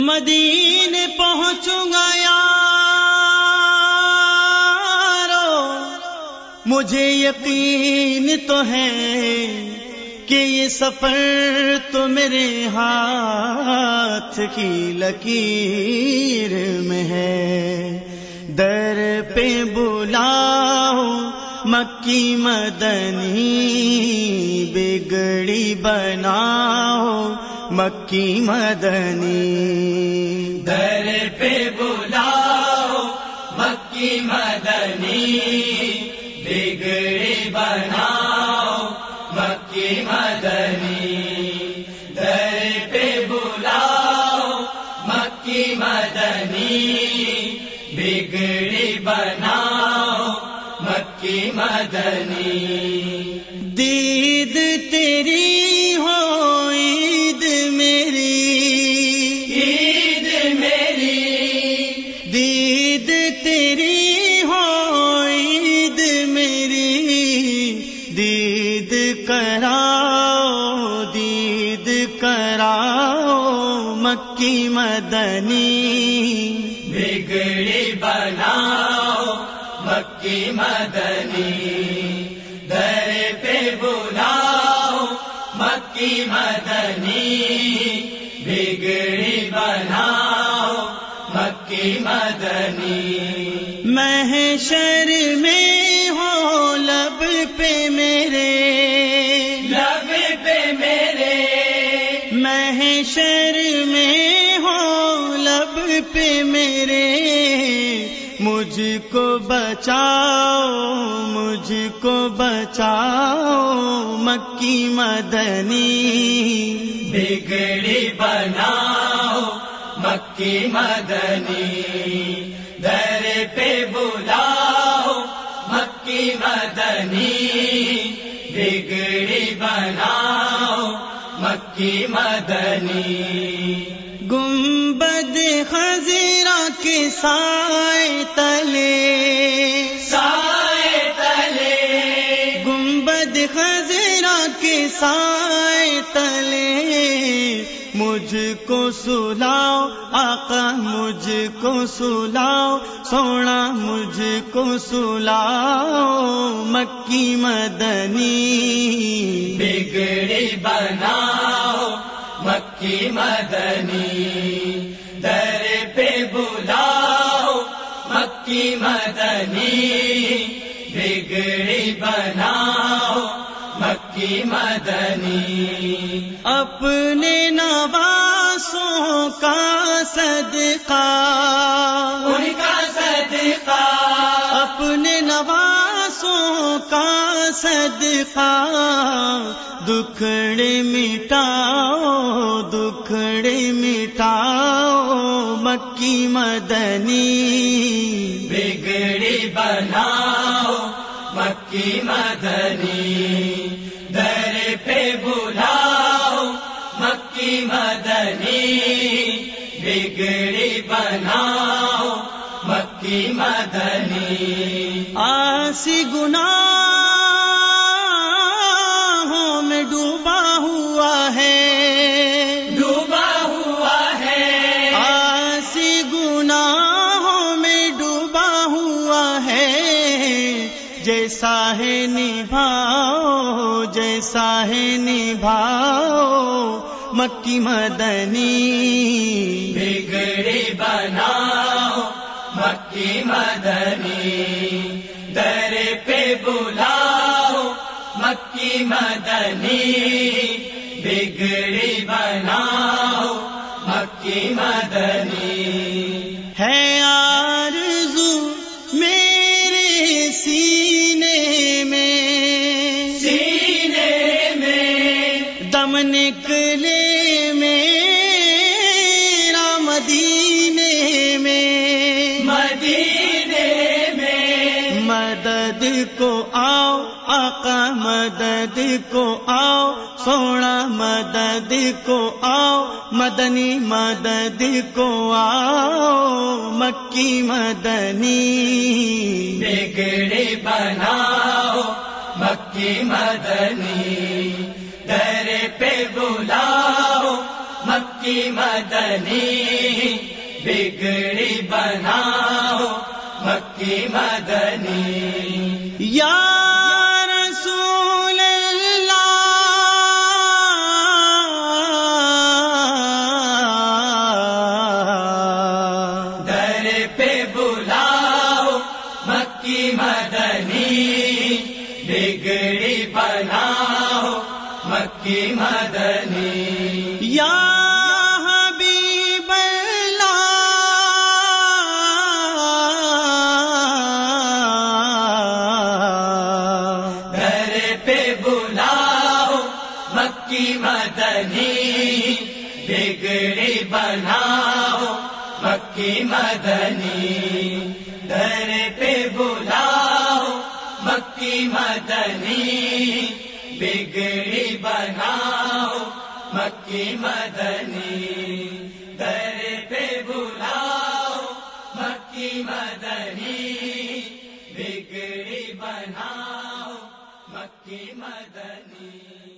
مدین پہنچوں گا مجھے یقین تو ہے کہ یہ سفر تو میرے ہاتھ کی لکیر میں ہے۔ در پہ بلاؤ مکی مدنی، بگڑی بناؤ مکی مدنی۔ در پہ بلاؤ، مکی مدنی۔ بگڑی بناؤ، مکی مدنی۔ در پہ بلاؤ، مکی مدنی۔ بگڑی بناؤ، مکی مدنی۔ کراؤ دید کراؤ مکی مدنی۔ بگڑی بناؤ مکی مدنی۔ در پہ بلاؤ مکی مدنی۔ بگڑی بناؤ مکی مدنی۔ محشر میں ہو لب پہ میرے۔ مجھ کو بچاؤ مجھ کو بچاؤ، مکی مدنی۔ بگڑی بناؤ، مکی مدنی۔ در پہ بلاؤ، مکی مدنی۔ بگڑی بناؤ، مکی مدنی۔ گنبد خزیرہ کے سائے تلے۔ سائے تلے۔ گنبد خزیرہ کے سائے تلے۔ مجھ کو سلاؤ آقا مجھ کو سلاؤ سونا مجھ کو سلاؤ مکی مدنی۔ بگڑی بناؤ مکی مدنی در پہ بلاؤ مکی مدنی بگڑی بناؤ مکی مدنی اپنے نواسوں کا صدقہ ان کا صدقہ اپنے نواسوں کا صدقہ، دکھڑے مٹاؤ دکھڑے مٹاؤ، مکی مدنی۔ بگڑی بناؤ، مکی مدنی۔ در پہ بلاؤ، مکی مدنی۔ بگڑی بناؤ مکی مدنی۔ آسی گناہوں میں ڈوبا ہوا ہے۔ ڈوبا ہوا ہے۔ آسی گناہوں میں ڈوبا ہوا ہے۔ جیسا ہے نبھاؤ جیسا ہے نبھاؤ مکی مدنی۔ بگڑی بناؤ مکی مدنی در پہ بلاؤ مکی مدنی بگڑی بناؤ مکی مدنی کو آؤ، آقا مدد کو آؤ، سونا مدد کو آؤ، مدنی مدد کو آؤ، مکی مدنی بگڑی بناؤ، مکی مدنی۔ در پہ بلاؤ، مکی مدنی۔ بگڑی بناؤ، مکی مدنی۔ یا رسول اللہ۔ در پہ بلاؤ مکی مدنی۔ بگڑی بناؤ مکی مدنی۔ یا مدنی بگڑی بناؤ مکی مدنی گھر پہ بلاؤ مکی مدنی بگڑی بناؤ مکی مدنی گھر پہ بلاؤ مکی مدنی بگڑی بناؤ مکی مدنی